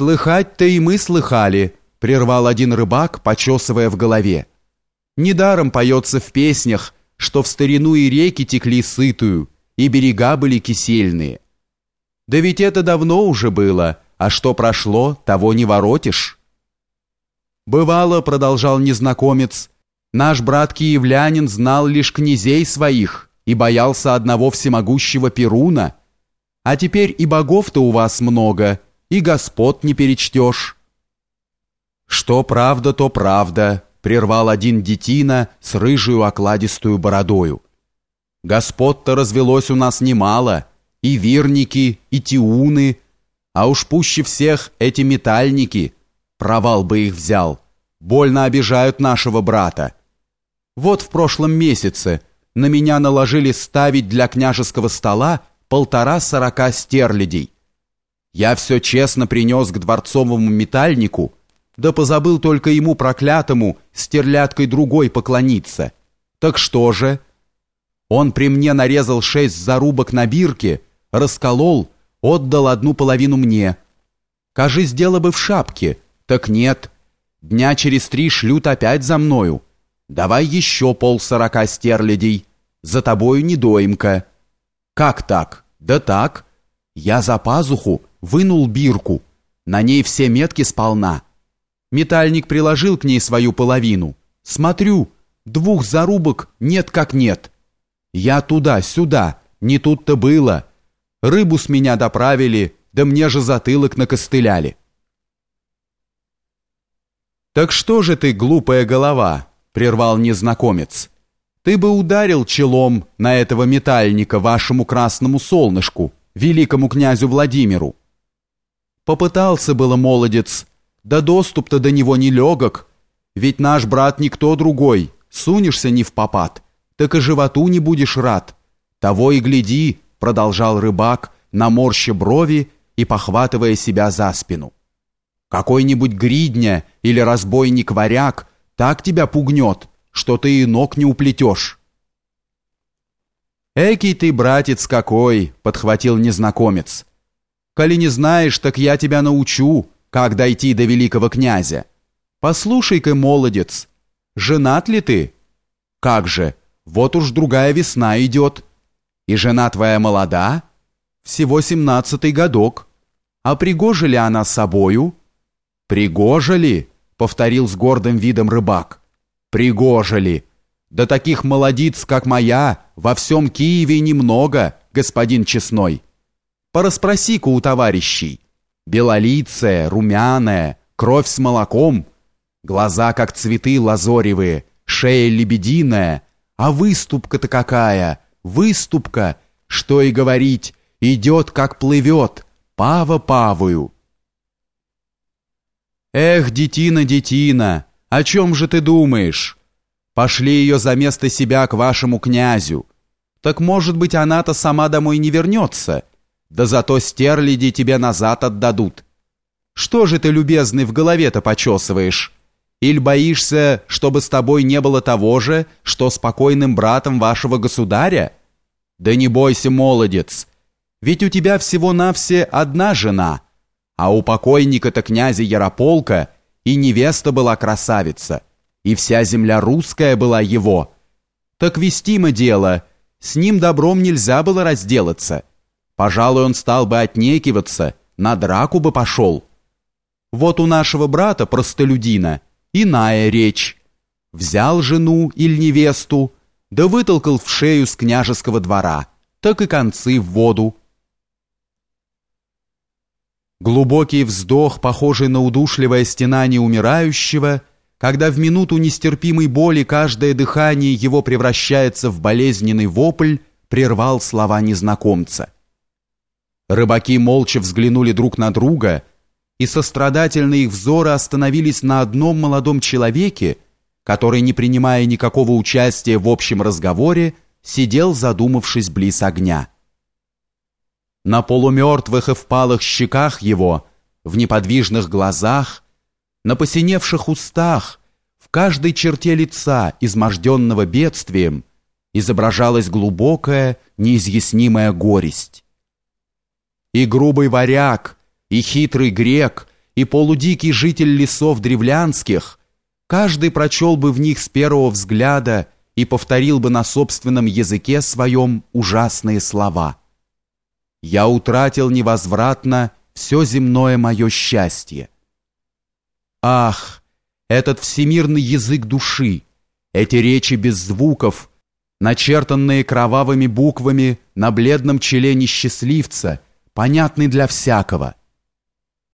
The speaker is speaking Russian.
Слыхать-то и мы слыхали, прервал один рыбак, почесывая в голове. Недаром поется в песнях, что в старину и реки текли сытую, и берега были кисельные. Да ведь это давно уже было, а что прошло, того не воротишь. Бывало, продолжал незнакомец, наш брат киевлянин знал лишь князей своих и боялся одного всемогущего Перуна, а теперь и богов-то у вас много, и господ не перечтешь». «Что правда, то правда», — прервал один детина с рыжую окладистую бородою. «Господ-то развелось у нас немало, и вирники, и тиуны, а уж пуще всех эти метальники, провал бы их взял, больно обижают нашего брата. Вот в прошлом месяце на меня наложили ставить для княжеского стола полтора сорока стерлядей, я все честно принес к дворцовому метальнику, да позабыл только ему проклятому стерляткой другой поклониться. Так что же? Он при мне нарезал шесть зарубок на бирке, расколол, отдал одну половину мне. Кажись, дело бы в шапке, так нет. Дня через три шлют опять за мною. Давай еще пол сорока стерлядей. За тобою недоимка. Как так? Да так. Я за пазуху вынул бирку. На ней все метки сполна. Метальник приложил к ней свою половину. Смотрю, двух зарубок нет как нет. Я туда-сюда, не тут-то было. Рыбу с меня доправили, да мне же затылок накостыляли. «Так что же ты, глупая голова?» — прервал незнакомец. «Ты бы ударил челом на этого метальника вашему красному солнышку, великому князю Владимиру. Попытался было молодец, да доступ-то до него не легок, ведь наш брат никто другой, сунешься не в попад, так и животу не будешь рад. Того и гляди, продолжал рыбак, наморща брови и похватывая себя за спину. Какой-нибудь гридня или разбойник-варяг так тебя пугнет, что ты и ног не уплетешь. «Экий ты, братец, какой!» — подхватил незнакомец. Коли не знаешь, так я тебя научу, как дойти до великого князя. Послушай-ка, молодец, женат ли ты? Как же, вот уж другая весна идет. И жена твоя молода? Всего семнадцатый годок. А пригожа ли она собою? Пригожа ли? Повторил с гордым видом рыбак. Пригожа ли? Да таких молодиц, как моя, во всем Киеве немного, господин честной. Пораспроси-ка у товарищей. Белолицая, румяная, кровь с молоком, глаза, как цветы лазоревые, шея лебединая, а выступка-то какая, выступка, что и говорить, идет, как плывет, пава павую. Эх, детина, детина, о чем же ты думаешь? Пошли ее за место себя к вашему князю. Так, может быть, она-то сама домой не вернется, да зато стерляди тебе назад отдадут. Что же ты, любезный, в голове-то почесываешь? Или боишься, чтобы с тобой не было того же, что с покойным братом вашего государя? Да не бойся, молодец, ведь у тебя всего-навсе одна жена, а у покойника-то князя Ярополка и невеста была красавица, и вся земля русская была его. Так вестимо дело, с ним добром нельзя было разделаться». Пожалуй, он стал бы отнекиваться, на драку бы пошел. Вот у нашего брата, простолюдина, иная речь. Взял жену или невесту, да вытолкал в шею с княжеского двора, так и концы в воду. Глубокий вздох, похожий на удушливое стенание умирающего, когда в минуту нестерпимой боли каждое дыхание его превращается в болезненный вопль, прервал слова незнакомца. Рыбаки молча взглянули друг на друга, и сострадательные их взоры остановились на одном молодом человеке, который, не принимая никакого участия в общем разговоре, сидел, задумавшись близ огня. На полумертвых и впалых щеках его, в неподвижных глазах, на посиневших устах, в каждой черте лица, изможденного бедствием, изображалась глубокая, неизъяснимая горесть. И грубый варяг, и хитрый грек, и полудикий житель лесов древлянских, каждый прочел бы в них с первого взгляда и повторил бы на собственном языке своем ужасные слова. «Я утратил невозвратно все земное мое счастье». Ах, этот всемирный язык души, эти речи без звуков, начертанные кровавыми буквами на бледном челе несчастливца, понятный для всякого –